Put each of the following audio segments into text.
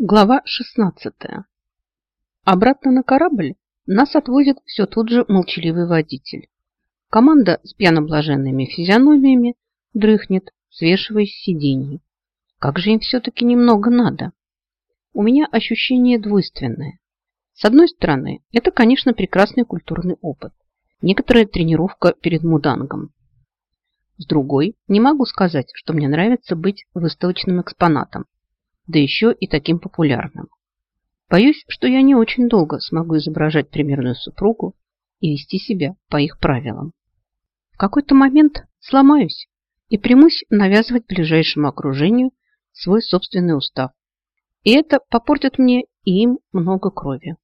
Глава 16. Обратно на корабль нас отвозит все тот же молчаливый водитель. Команда с пьяно-блаженными физиономиями дрыхнет, свешиваясь с сидений. Как же им все-таки немного надо? У меня ощущение двойственное. С одной стороны, это, конечно, прекрасный культурный опыт. Некоторая тренировка перед мудангом. С другой, не могу сказать, что мне нравится быть выставочным экспонатом да еще и таким популярным. Боюсь, что я не очень долго смогу изображать примерную супругу и вести себя по их правилам. В какой-то момент сломаюсь и примусь навязывать ближайшему окружению свой собственный устав. И это попортит мне и им много крови.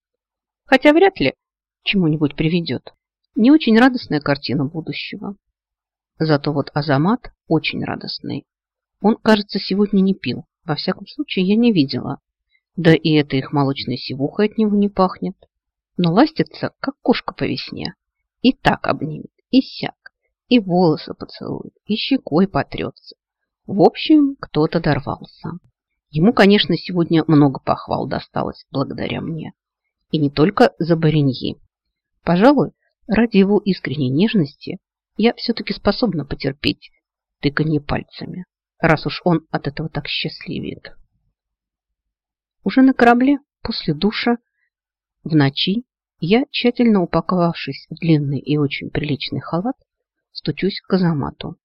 Хотя вряд ли чему-нибудь приведет. Не очень радостная картина будущего. Зато вот Азамат очень радостный. Он, кажется, сегодня не пил. Во всяком случае, я не видела. Да и эта их молочная сивуха от него не пахнет. Но ластится, как кошка по весне. И так обнимет, и сяк, и волосы поцелует, и щекой потрется. В общем, кто-то дорвался. Ему, конечно, сегодня много похвал досталось благодаря мне. И не только за бареньи. Пожалуй, ради его искренней нежности я все-таки способна потерпеть тыканье пальцами раз уж он от этого так счастливеет. Уже на корабле после душа в ночи я, тщательно упаковавшись в длинный и очень приличный халат, стучусь к казамату.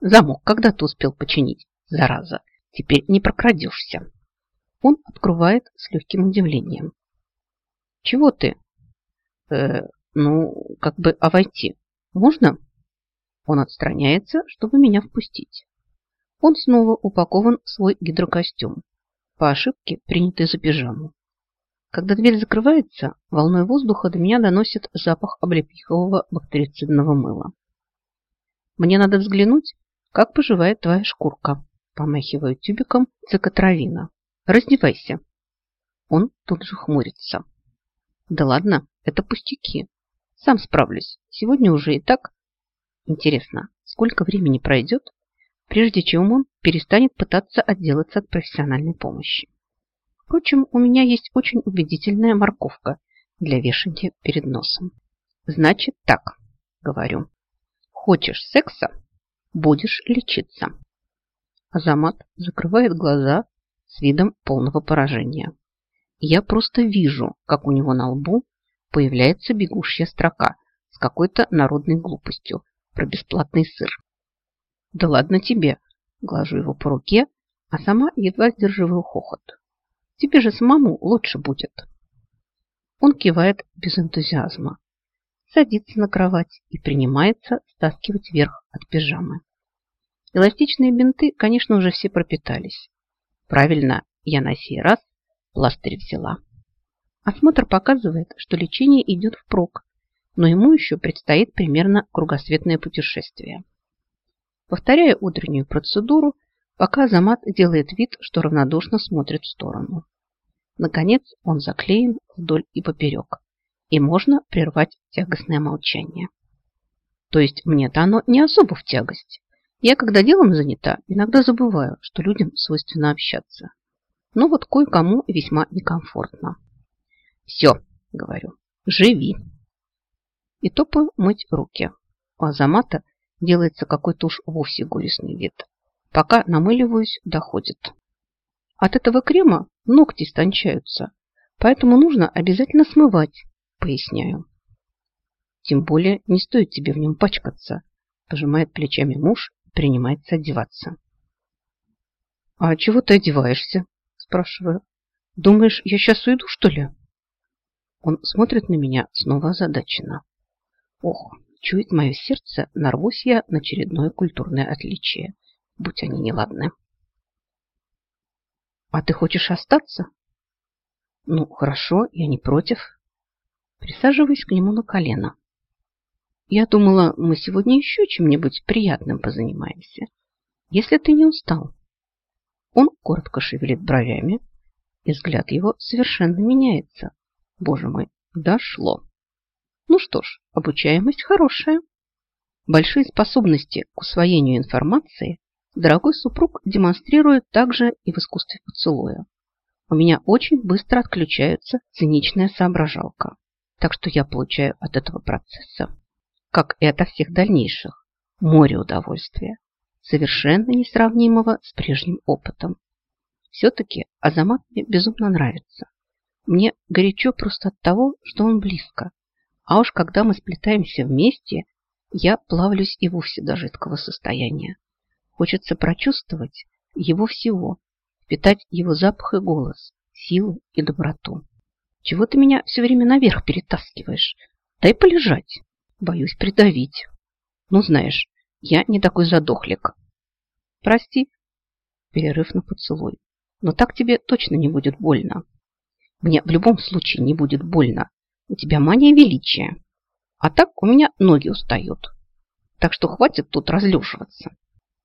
Замок когда ты успел починить, зараза, теперь не прокрадешься. Он открывает с легким удивлением. Чего ты? Э, ну, как бы, а войти можно? Он отстраняется, чтобы меня впустить. Он снова упакован в свой гидрокостюм, по ошибке принятый за пижаму. Когда дверь закрывается, волной воздуха до меня доносит запах облепихового бактерицидного мыла. Мне надо взглянуть, как поживает твоя шкурка. Помахиваю тюбиком цикотравина. Раздевайся. Он тут же хмурится. Да ладно, это пустяки. Сам справлюсь. Сегодня уже и так. Интересно, сколько времени пройдет, прежде чем он перестанет пытаться отделаться от профессиональной помощи. Впрочем, у меня есть очень убедительная морковка для вешания перед носом. Значит так, говорю. Хочешь секса? Будешь лечиться. Азамат закрывает глаза с видом полного поражения. Я просто вижу, как у него на лбу появляется бегущая строка с какой-то народной глупостью про бесплатный сыр. Да ладно тебе. Глажу его по руке, а сама едва сдерживаю хохот. Тебе же самому лучше будет. Он кивает без энтузиазма, садится на кровать и принимается стаскивать верх от пижамы. Эластичные бинты, конечно, уже все пропитались. Правильно, я на сей раз пластырь взяла. Осмотр показывает, что лечение идет впрок, но ему еще предстоит примерно кругосветное путешествие. Повторяя утреннюю процедуру, пока Замат делает вид, что равнодушно смотрит в сторону. Наконец он заклеен вдоль и поперек, и можно прервать тягостное молчание. То есть мне-то оно не особо в тягость. Я, когда делом занята, иногда забываю, что людям свойственно общаться. Но вот кое-кому весьма некомфортно. Все, говорю, живи. И топаю мыть руки. У Азамата делается какой-то уж вовсе горестный вид. Пока намыливаюсь, доходит. От этого крема ногти истончаются, поэтому нужно обязательно смывать, поясняю. Тем более не стоит тебе в нем пачкаться, пожимает плечами муж и принимается одеваться. А чего ты одеваешься? Спрашиваю. Думаешь, я сейчас уйду, что ли? Он смотрит на меня снова озадаченно. Ох, Чует мое сердце, нарвусь я на очередное культурное отличие, будь они неладны. А ты хочешь остаться? Ну, хорошо, я не против. Присаживаюсь к нему на колено. Я думала, мы сегодня еще чем-нибудь приятным позанимаемся, если ты не устал. Он коротко шевелит бровями, и взгляд его совершенно меняется. Боже мой, дошло. Ну что ж, обучаемость хорошая. Большие способности к усвоению информации дорогой супруг демонстрирует также и в искусстве поцелуя. у меня очень быстро отключается циничная соображалка. Так что я получаю от этого процесса, как и от всех дальнейших, море удовольствия, совершенно несравнимого с прежним опытом. Все-таки Азамат мне безумно нравится. Мне горячо просто от того, что он близко. А уж когда мы сплетаемся вместе, я плавлюсь и вовсе до жидкого состояния. Хочется прочувствовать его всего, впитать его запах и голос, силу и доброту. Чего ты меня все время наверх перетаскиваешь? Дай полежать. Боюсь придавить. Ну, знаешь, я не такой задохлик. Прости. Перерыв на поцелуй. Но так тебе точно не будет больно. Мне в любом случае не будет больно. У тебя мания величия. А так у меня ноги устают. Так что хватит тут разлеживаться.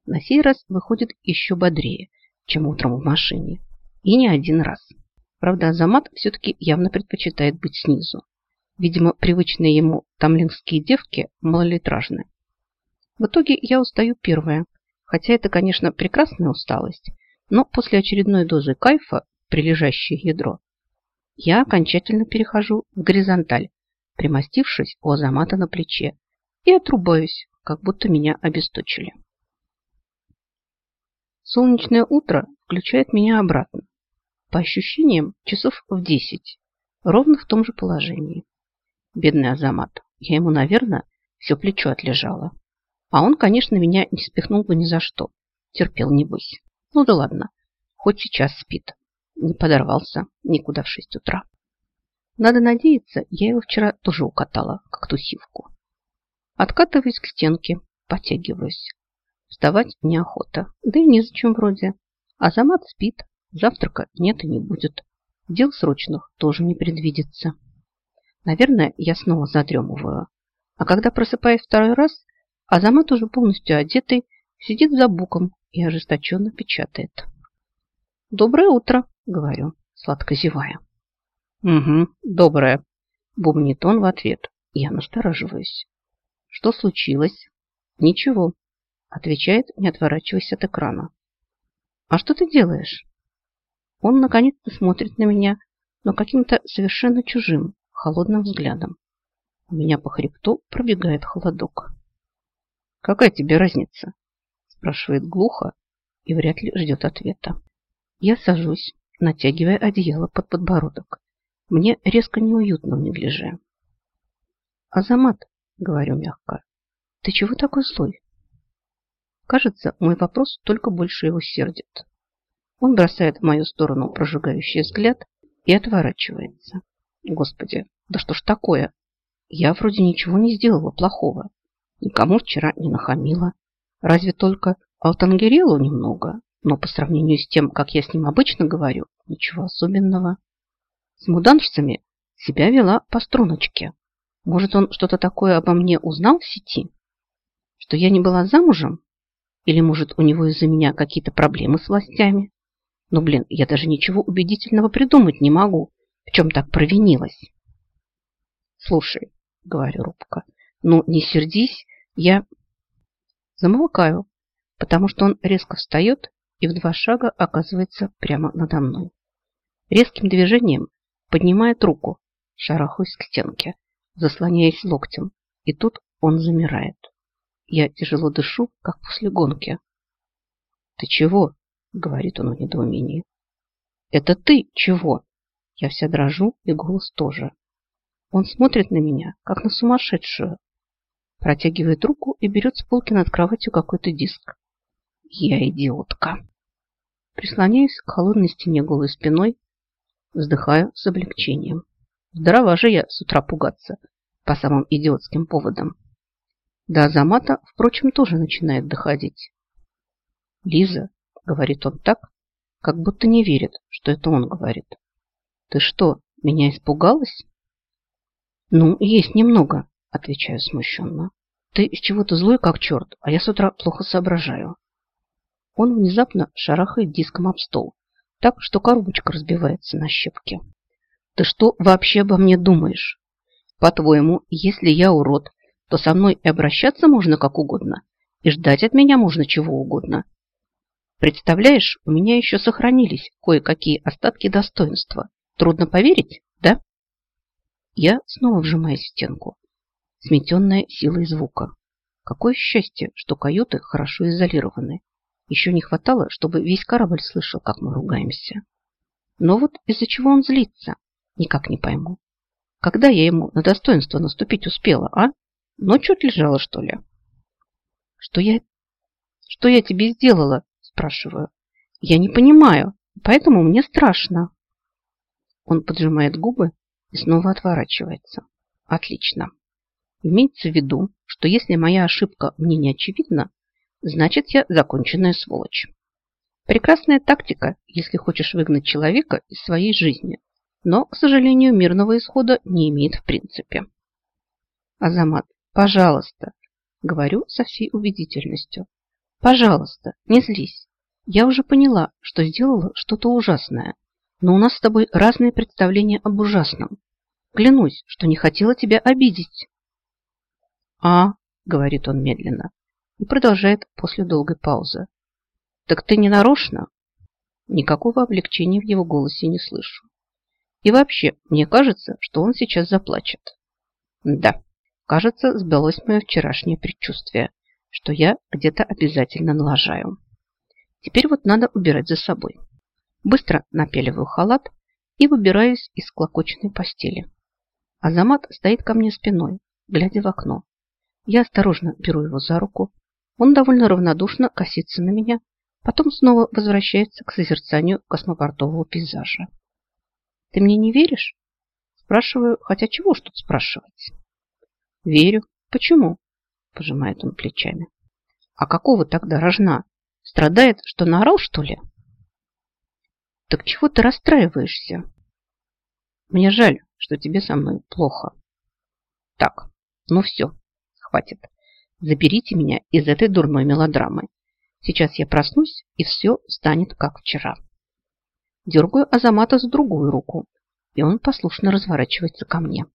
На сей раз выходит еще бодрее, чем утром в машине. И не один раз. Правда, Азамат все-таки явно предпочитает быть снизу. Видимо, привычные ему тамлинские девки малолитражны. В итоге я устаю первая. Хотя это, конечно, прекрасная усталость. Но после очередной дозы кайфа, прилежащее ядро, я окончательно перехожу в горизонталь, примостившись у Азамата на плече, и отрубаюсь, как будто меня обесточили. Солнечное утро включает меня обратно. По ощущениям, часов в десять, ровно в том же положении. Бедный Азамат, я ему, наверное, все плечо отлежала. А он, конечно, меня не спихнул бы ни за что. Терпел, небось. Ну да ладно, хоть сейчас спит. Не подорвался никуда в шесть утра. Надо надеяться, я его вчера тоже укатала, как тусивку. Откатываюсь к стенке, потягиваюсь. Вставать неохота, да и незачем вроде. Азамат спит, завтрака нет и не будет. Дел срочных тоже не предвидится. Наверное, я снова задремываю. А когда просыпаюсь второй раз, Азамат уже полностью одетый, сидит за буком и ожесточенно печатает. «Доброе утро!» Говорю, сладко зевая. Угу, доброе, бубнит он в ответ. Я настораживаюсь. Что случилось? Ничего, отвечает, не отворачиваясь от экрана. А что ты делаешь? Он наконец-то смотрит на меня, но каким-то совершенно чужим, холодным взглядом. У меня по хребту пробегает холодок. «Какая тебе разница?» спрашивает глухо и вряд ли ждет ответа. Я сажусь, натягивая одеяло под подбородок. Мне резко неуютно в неглиже. «Азамат», — говорю мягко, — «ты чего такой злой?» Кажется, мой вопрос только больше его сердит. Он бросает в мою сторону прожигающий взгляд и отворачивается. Господи, да что ж такое? Я вроде ничего не сделала плохого. Никому вчера не нахамила. Разве только Алтангерелу немного но по сравнению с тем, как я с ним обычно говорю, ничего особенного. С муданшцами себя вела по струночке. Может, он что-то такое обо мне узнал в сети? Что я не была замужем? Или, может, у него из-за меня какие-то проблемы с властями? Ну, блин, я даже ничего убедительного придумать не могу. В чем так провинилась? Слушай, говорю робко, ну не сердись, я замолкаю, потому что он резко встает и в два шага оказывается прямо надо мной. Резким движением поднимает руку, шарахаюсь к стенке, заслоняясь локтем, и тут он замирает. Я тяжело дышу, как после гонки. «Ты чего?» — говорит он в недоумении. «Это ты чего?» Я вся дрожу, и голос тоже. Он смотрит на меня, как на сумасшедшую. Протягивает руку и берет с полки над кроватью какой-то диск. Я идиотка. Прислоняюсь к холодной стене голой спиной, вздыхаю с облегчением. Здорова же я с утра пугаться по самым идиотским поводам. Да Азамата, впрочем, тоже начинает доходить. Лиза, говорит он так, как будто не верит, что это он говорит. Ты что, меня испугалась? Ну, есть немного, отвечаю смущенно. Ты с чего-то злой, как черт, а я с утра плохо соображаю. Он внезапно шарахает диском об стол, так что коробочка разбивается на щепки. Ты что вообще обо мне думаешь? По-твоему, если я урод, то со мной и обращаться можно как угодно, и ждать от меня можно чего угодно. Представляешь, у меня еще сохранились кое-какие остатки достоинства. Трудно поверить, да? Я снова вжимаюсь в стенку, сметенная силой звука. Какое счастье, что каюты хорошо изолированы. Еще не хватало, чтобы весь корабль слышал, как мы ругаемся. Но вот из-за чего он злится, никак не пойму. Когда я ему на достоинство наступить успела, а? Ночью отлежала, что ли? Что я... Что я тебе сделала? Спрашиваю. Я не понимаю, поэтому мне страшно. Он поджимает губы и снова отворачивается. Отлично. Имеется в виду, что если моя ошибка мне не очевидна, значит я законченная сволочь. Прекрасная тактика, если хочешь выгнать человека из своей жизни, но, к сожалению, мирного исхода не имеет в принципе. Азамат, пожалуйста, говорю со всей убедительностью. Пожалуйста, не злись. Я уже поняла, что сделала что-то ужасное, но у нас с тобой разные представления об ужасном. Клянусь, что не хотела тебя обидеть. А, говорит он медленно и продолжает после долгой паузы. Так ты не нарочно? Никакого облегчения в его голосе не слышу. И вообще, мне кажется, что он сейчас заплачет. Да, кажется, сбылось мое вчерашнее предчувствие, что я где-то обязательно налажаю. Теперь вот надо убирать за собой. Быстро напеливаю халат и выбираюсь из склокоченной постели. Азамат стоит ко мне спиной, глядя в окно. Я осторожно беру его за руку. Он довольно равнодушно косится на меня, потом снова возвращается к созерцанию космопортового пейзажа. «Ты мне не веришь?» Спрашиваю, хотя чего ж тут спрашивать? «Верю. Почему?» Пожимает он плечами. «А какого тогда рожна? Страдает, что наорал, что ли?» Так чего ты расстраиваешься? Мне жаль, что тебе со мной плохо. Так, ну все, хватит. Заберите меня из этой дурной мелодрамы. Сейчас я проснусь, и все станет как вчера. Дергаю Азамата за другую руку, и он послушно разворачивается ко мне.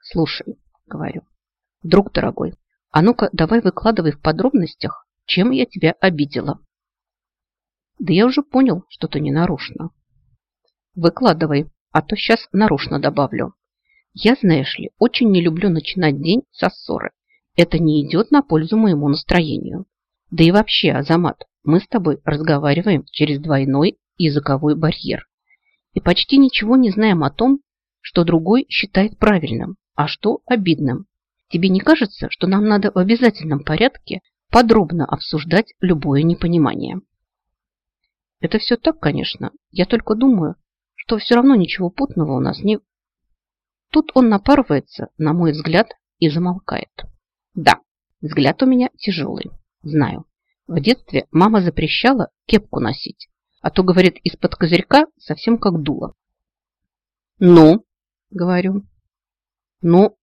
Слушай, говорю, друг дорогой, а ну-ка давай выкладывай в подробностях, чем я тебя обидела. Да я уже понял, что ты не нарочно. Выкладывай, а то сейчас нарочно добавлю. Я, знаешь ли, очень не люблю начинать день со ссоры. Это не идет на пользу моему настроению. Да и вообще, Азамат, мы с тобой разговариваем через двойной языковой барьер. И почти ничего не знаем о том, что другой считает правильным, а что обидным. Тебе не кажется, что нам надо в обязательном порядке подробно обсуждать любое непонимание? Это все так, конечно. Я только думаю, что все равно ничего путного у нас не... Тут он напарывается, на мой взгляд, и замолкает. Да, взгляд у меня тяжелый. Знаю. В детстве мама запрещала кепку носить, а то, говорит, из-под козырька совсем как дуло. Ну, говорю. Ну,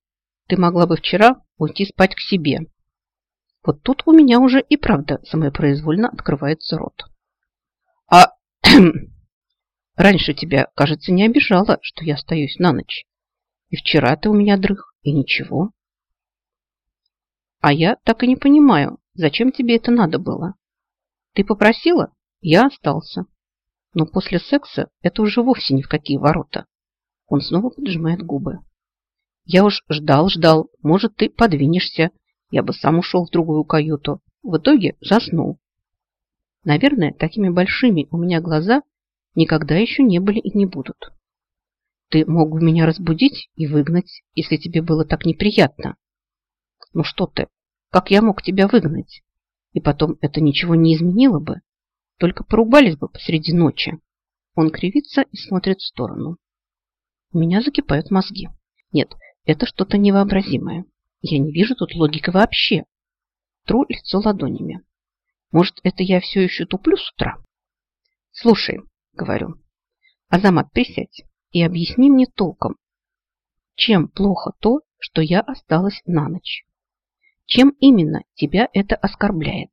ты могла бы вчера уйти спать к себе. Вот тут у меня уже и правда самопроизвольно открывается рот. А раньше тебя, кажется, не обижала, что я остаюсь на ночь. И вчера ты у меня дрых, и ничего. А я так и не понимаю, зачем тебе это надо было. Ты попросила, я остался. Но после секса это уже вовсе ни в какие ворота. Он снова поджимает губы. Я уж ждал, ждал. Может, ты подвинешься. Я бы сам ушел в другую каюту. В итоге заснул. Наверное, такими большими у меня глаза никогда еще не были и не будут. Ты мог бы меня разбудить и выгнать, если тебе было так неприятно. Ну что ты, как я мог тебя выгнать? И потом это ничего не изменило бы, только порубались бы посреди ночи. Он кривится и смотрит в сторону. У меня закипают мозги. Нет, это что-то невообразимое. Я не вижу тут логики вообще. Тру лицо ладонями. Может, это я все еще туплю с утра? Слушай, говорю, Азамат, присядь и объясни мне толком, чем плохо то, что я осталась на ночь? Чем именно тебя это оскорбляет?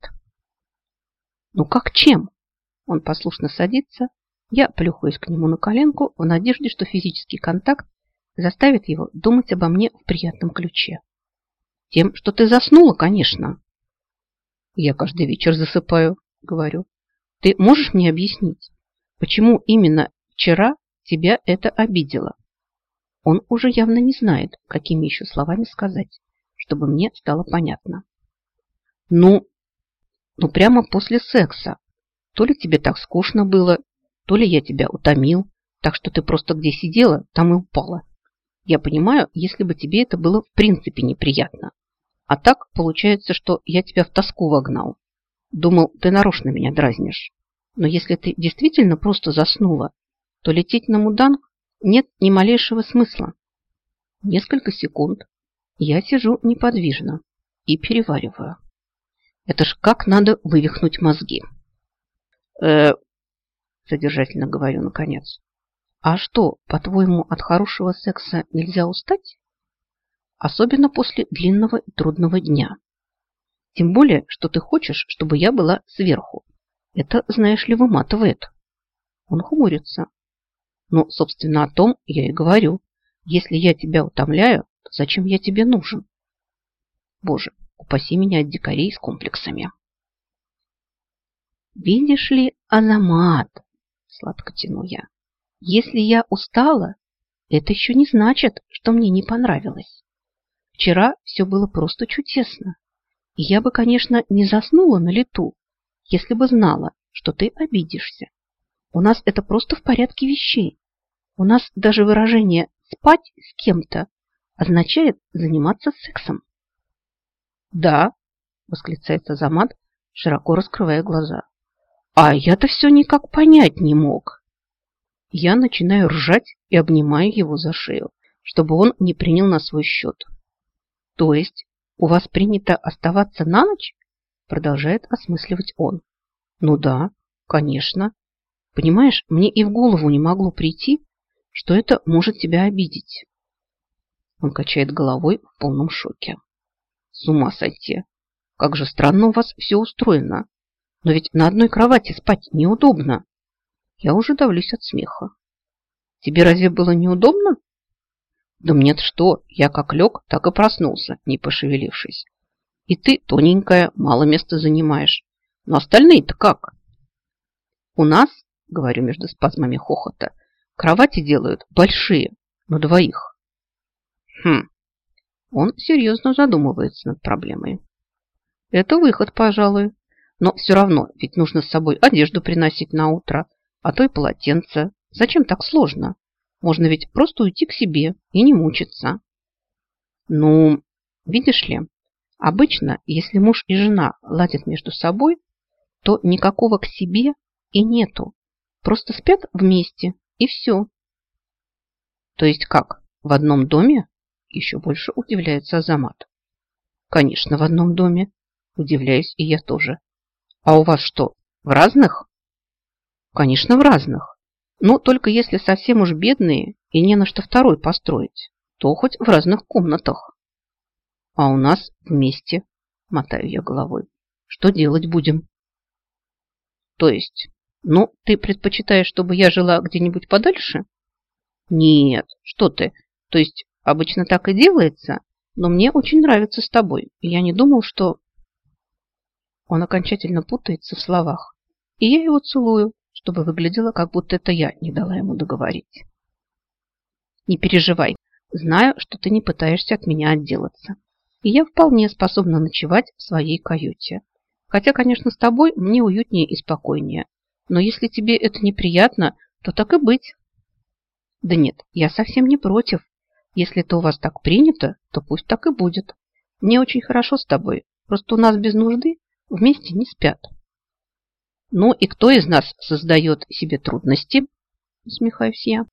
Ну как чем? Он послушно садится, я плюхаюсь к нему на коленку в надежде, что физический контакт заставит его думать обо мне в приятном ключе. Тем, что ты заснула, конечно. Я каждый вечер засыпаю, говорю. Ты можешь мне объяснить, почему именно вчера тебя это обидело? Он уже явно не знает, какими еще словами сказать, чтобы мне стало понятно. Ну, ну прямо после секса. То ли тебе так скучно было, то ли я тебя утомил, так что ты просто где сидела, там и упала. Я понимаю, если бы тебе это было в принципе неприятно. А так получается, что я тебя в тоску вогнал. Думал, ты нарочно меня дразнишь. Но если ты действительно просто заснула, то лететь на муданг нет ни малейшего смысла. Несколько секунд я сижу неподвижно и перевариваю. Это ж как надо вывихнуть мозги. Э, содержательно говорю наконец. А что, по-твоему, от хорошего секса нельзя устать? Особенно после длинного и трудного дня. Тем более, что ты хочешь, чтобы я была сверху. Это, знаешь ли, выматывает. Он хмурится. Ну, собственно, о том я и говорю. Если я тебя утомляю, то зачем я тебе нужен? Боже, Упаси меня от дикарей с комплексами. Видишь ли, Азамат, сладко тяну я, если я устала, это еще не значит, что мне не понравилось. Вчера все было просто чудесно. И я бы, конечно, не заснула на лету, если бы знала, что ты обидишься. У нас это просто в порядке вещей. У нас даже выражение «спать с кем-то» означает заниматься сексом. «Да», – восклицает Азамат, широко раскрывая глаза. «А я-то все никак понять не мог». Я начинаю ржать и обнимаю его за шею, чтобы он не принял на свой счет. «То есть у вас принято оставаться на ночь?» Продолжает осмысливать он. «Ну да, конечно. Понимаешь, мне и в голову не могло прийти, что это может тебя обидеть». Он качает головой в полном шоке. С ума сойти. Как же странно у вас все устроено. Но ведь на одной кровати спать неудобно. Я уже давлюсь от смеха. Тебе разве было неудобно? Да мне-то что, я как лег, так и проснулся, не пошевелившись. И ты, тоненькая, мало места занимаешь. Но остальные-то как? У нас, говорю между спазмами хохота, кровати делают большие, на двоих. Хм, он серьезно задумывается над проблемой. Это выход, пожалуй. Но все равно, ведь нужно с собой одежду приносить на утро, а то и полотенце. Зачем так сложно? Можно ведь просто уйти к себе и не мучиться. Ну, видишь ли, обычно, если муж и жена ладят между собой, то никакого к себе и нету. Просто спят вместе, и все. То есть как, в одном доме? Еще больше удивляется Азамат. Конечно, в одном доме. Удивляюсь и я тоже. А у вас что, в разных? Конечно, в разных. Но только если совсем уж бедные и не на что второй построить, то хоть в разных комнатах. А у нас вместе, мотаю я головой. Что делать будем? То есть, ну, ты предпочитаешь, чтобы я жила где-нибудь подальше? Нет, что ты. То есть Обычно так и делается, но мне очень нравится с тобой. Я не думал, что... Он окончательно путается в словах. И я его целую, чтобы выглядело, как будто это я не дала ему договорить. Не переживай. Знаю, что ты не пытаешься от меня отделаться. И я вполне способна ночевать в своей каюте. Хотя, конечно, с тобой мне уютнее и спокойнее. Но если тебе это неприятно, то так и быть. Да нет, я совсем не против, если это у вас так принято, то пусть так и будет. Мне очень хорошо с тобой. Просто у нас без нужды вместе не спят. Ну и кто из нас создает себе трудности? Усмехаюсь я.